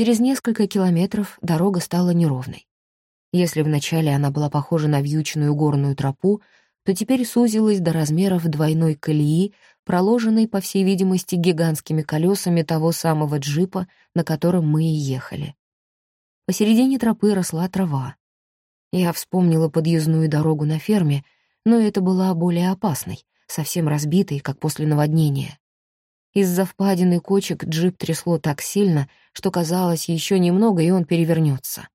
Через несколько километров дорога стала неровной. Если вначале она была похожа на вьючную горную тропу, то теперь сузилась до размеров двойной колеи, проложенной, по всей видимости, гигантскими колесами того самого джипа, на котором мы и ехали. Посередине тропы росла трава. Я вспомнила подъездную дорогу на ферме, но это была более опасной, совсем разбитой, как после наводнения. Из-за впадины кочек джип трясло так сильно, что казалось, еще немного, и он перевернется.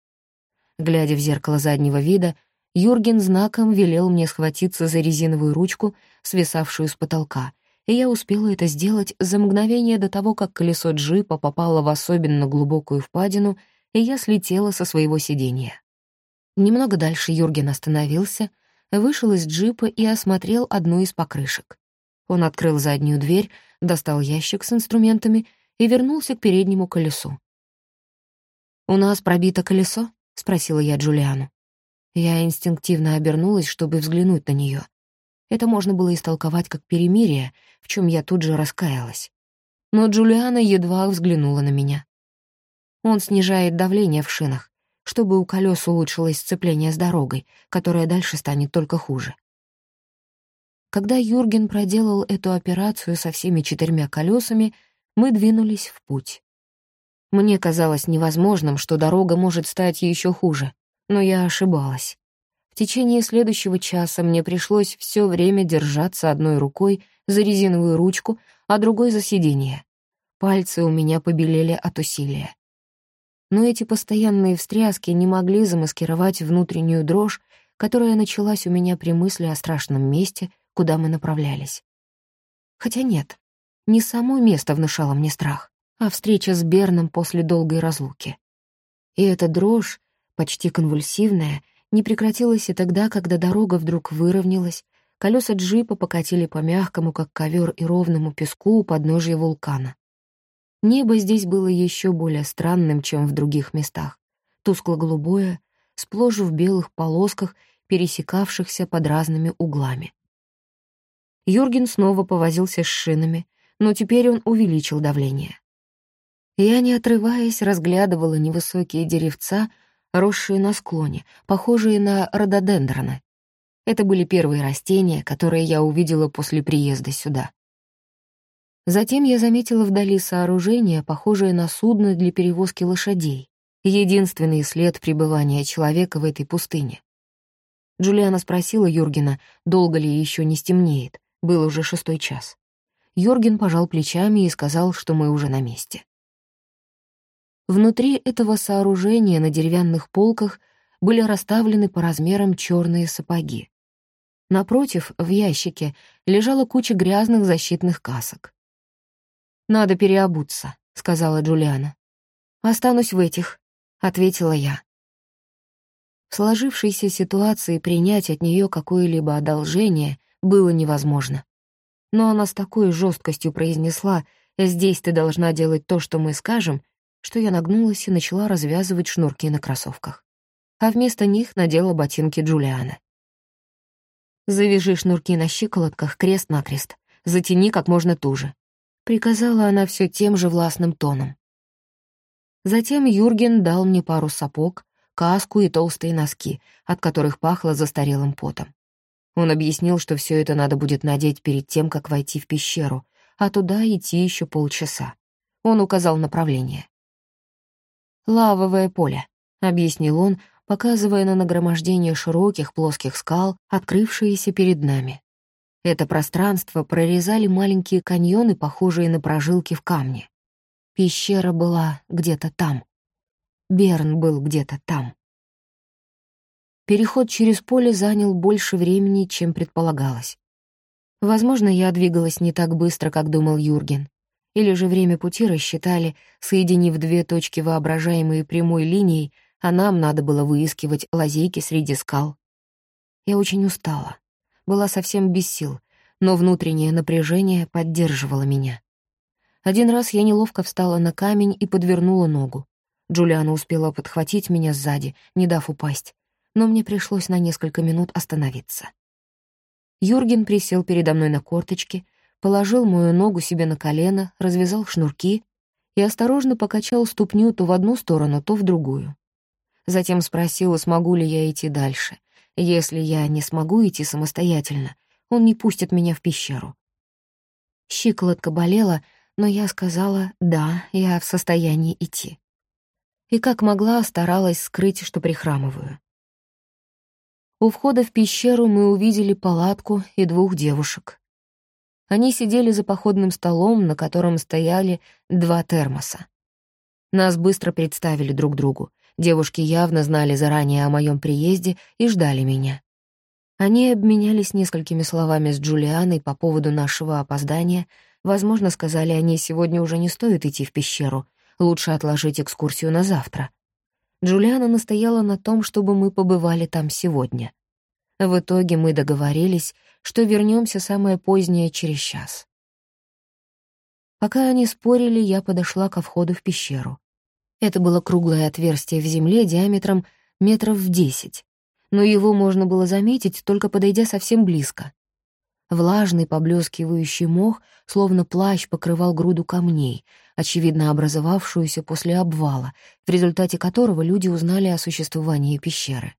Глядя в зеркало заднего вида, Юрген знаком велел мне схватиться за резиновую ручку, свисавшую с потолка, и я успела это сделать за мгновение до того, как колесо джипа попало в особенно глубокую впадину, и я слетела со своего сиденья. Немного дальше Юрген остановился, вышел из джипа и осмотрел одну из покрышек. Он открыл заднюю дверь, достал ящик с инструментами и вернулся к переднему колесу. «У нас пробито колесо?» — спросила я Джулиану. Я инстинктивно обернулась, чтобы взглянуть на нее. Это можно было истолковать как перемирие, в чем я тут же раскаялась. Но Джулиана едва взглянула на меня. Он снижает давление в шинах, чтобы у колес улучшилось сцепление с дорогой, которая дальше станет только хуже. Когда Юрген проделал эту операцию со всеми четырьмя колесами, мы двинулись в путь. Мне казалось невозможным, что дорога может стать еще хуже, но я ошибалась. В течение следующего часа мне пришлось все время держаться одной рукой за резиновую ручку, а другой за сиденье. Пальцы у меня побелели от усилия. Но эти постоянные встряски не могли замаскировать внутреннюю дрожь, которая началась у меня при мысли о страшном месте, куда мы направлялись. Хотя нет, не само место внушало мне страх, а встреча с Берном после долгой разлуки. И эта дрожь, почти конвульсивная, не прекратилась и тогда, когда дорога вдруг выровнялась, колеса джипа покатили по мягкому, как ковер, и ровному песку у подножия вулкана. Небо здесь было еще более странным, чем в других местах. Тускло-голубое, сплошь в белых полосках, пересекавшихся под разными углами. Юрген снова повозился с шинами, но теперь он увеличил давление. Я, не отрываясь, разглядывала невысокие деревца, росшие на склоне, похожие на рододендроны. Это были первые растения, которые я увидела после приезда сюда. Затем я заметила вдали сооружение, похожее на судно для перевозки лошадей, единственный след пребывания человека в этой пустыне. Джулиана спросила Юргена, долго ли еще не стемнеет, был уже шестой час. Юрген пожал плечами и сказал, что мы уже на месте. Внутри этого сооружения на деревянных полках были расставлены по размерам черные сапоги. Напротив, в ящике, лежала куча грязных защитных касок. «Надо переобуться», — сказала Джулиана. «Останусь в этих», — ответила я. В сложившейся ситуации принять от нее какое-либо одолжение было невозможно. Но она с такой жесткостью произнесла «Здесь ты должна делать то, что мы скажем», что я нагнулась и начала развязывать шнурки на кроссовках. А вместо них надела ботинки Джулиана. «Завяжи шнурки на щиколотках крест-накрест, затяни как можно туже», — приказала она все тем же властным тоном. Затем Юрген дал мне пару сапог, каску и толстые носки, от которых пахло застарелым потом. Он объяснил, что все это надо будет надеть перед тем, как войти в пещеру, а туда идти еще полчаса. Он указал направление. «Лавовое поле», — объяснил он, показывая на нагромождение широких плоских скал, открывшиеся перед нами. Это пространство прорезали маленькие каньоны, похожие на прожилки в камне. Пещера была где-то там. Берн был где-то там. Переход через поле занял больше времени, чем предполагалось. Возможно, я двигалась не так быстро, как думал Юрген. Или же время пути рассчитали, соединив две точки воображаемой прямой линией, а нам надо было выискивать лазейки среди скал. Я очень устала, была совсем без сил, но внутреннее напряжение поддерживало меня. Один раз я неловко встала на камень и подвернула ногу. Джулиана успела подхватить меня сзади, не дав упасть, но мне пришлось на несколько минут остановиться. Юрген присел передо мной на корточки, положил мою ногу себе на колено, развязал шнурки и осторожно покачал ступню то в одну сторону, то в другую. Затем спросила, смогу ли я идти дальше. Если я не смогу идти самостоятельно, он не пустит меня в пещеру. Щиколотка болела, но я сказала «да, я в состоянии идти». И как могла, старалась скрыть, что прихрамываю. У входа в пещеру мы увидели палатку и двух девушек. Они сидели за походным столом, на котором стояли два термоса. Нас быстро представили друг другу. Девушки явно знали заранее о моем приезде и ждали меня. Они обменялись несколькими словами с Джулианой по поводу нашего опоздания. Возможно, сказали они, сегодня уже не стоит идти в пещеру, лучше отложить экскурсию на завтра. Джулиана настояла на том, чтобы мы побывали там сегодня. В итоге мы договорились, что вернемся самое позднее через час. Пока они спорили, я подошла ко входу в пещеру. Это было круглое отверстие в земле диаметром метров в десять но его можно было заметить, только подойдя совсем близко. Влажный, поблескивающий мох, словно плащ, покрывал груду камней, очевидно образовавшуюся после обвала, в результате которого люди узнали о существовании пещеры.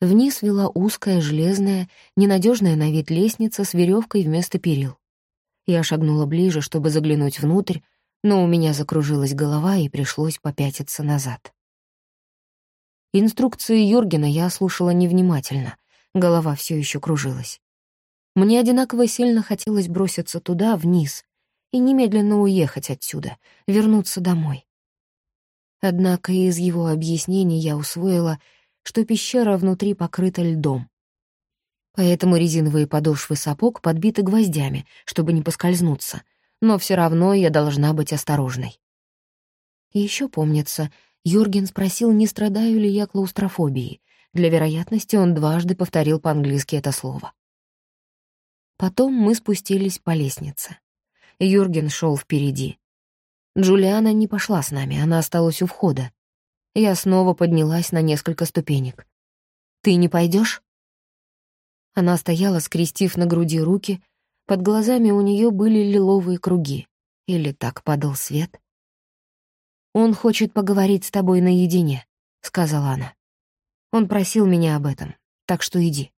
Вниз вела узкая, железная, ненадежная на вид лестница с веревкой вместо перил. Я шагнула ближе, чтобы заглянуть внутрь, но у меня закружилась голова и пришлось попятиться назад. Инструкции Юргена я слушала невнимательно, голова все еще кружилась. Мне одинаково сильно хотелось броситься туда, вниз, и немедленно уехать отсюда, вернуться домой. Однако из его объяснений я усвоила, что пещера внутри покрыта льдом. Поэтому резиновые подошвы сапог подбиты гвоздями, чтобы не поскользнуться, но все равно я должна быть осторожной. Еще помнится, Юрген спросил, не страдаю ли я клаустрофобией. Для вероятности он дважды повторил по-английски это слово. Потом мы спустились по лестнице. Юрген шел впереди. Джулиана не пошла с нами, она осталась у входа. Я снова поднялась на несколько ступенек. «Ты не пойдешь? Она стояла, скрестив на груди руки, под глазами у нее были лиловые круги. Или так падал свет. «Он хочет поговорить с тобой наедине», — сказала она. «Он просил меня об этом, так что иди».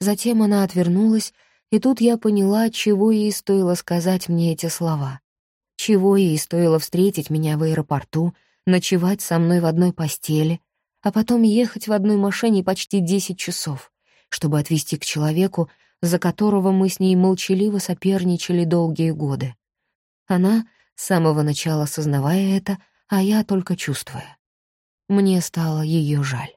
Затем она отвернулась, и тут я поняла, чего ей стоило сказать мне эти слова. Чего ей стоило встретить меня в аэропорту, ночевать со мной в одной постели, а потом ехать в одной машине почти десять часов, чтобы отвезти к человеку, за которого мы с ней молчаливо соперничали долгие годы. Она с самого начала сознавая это, а я только чувствуя. Мне стало ее жаль.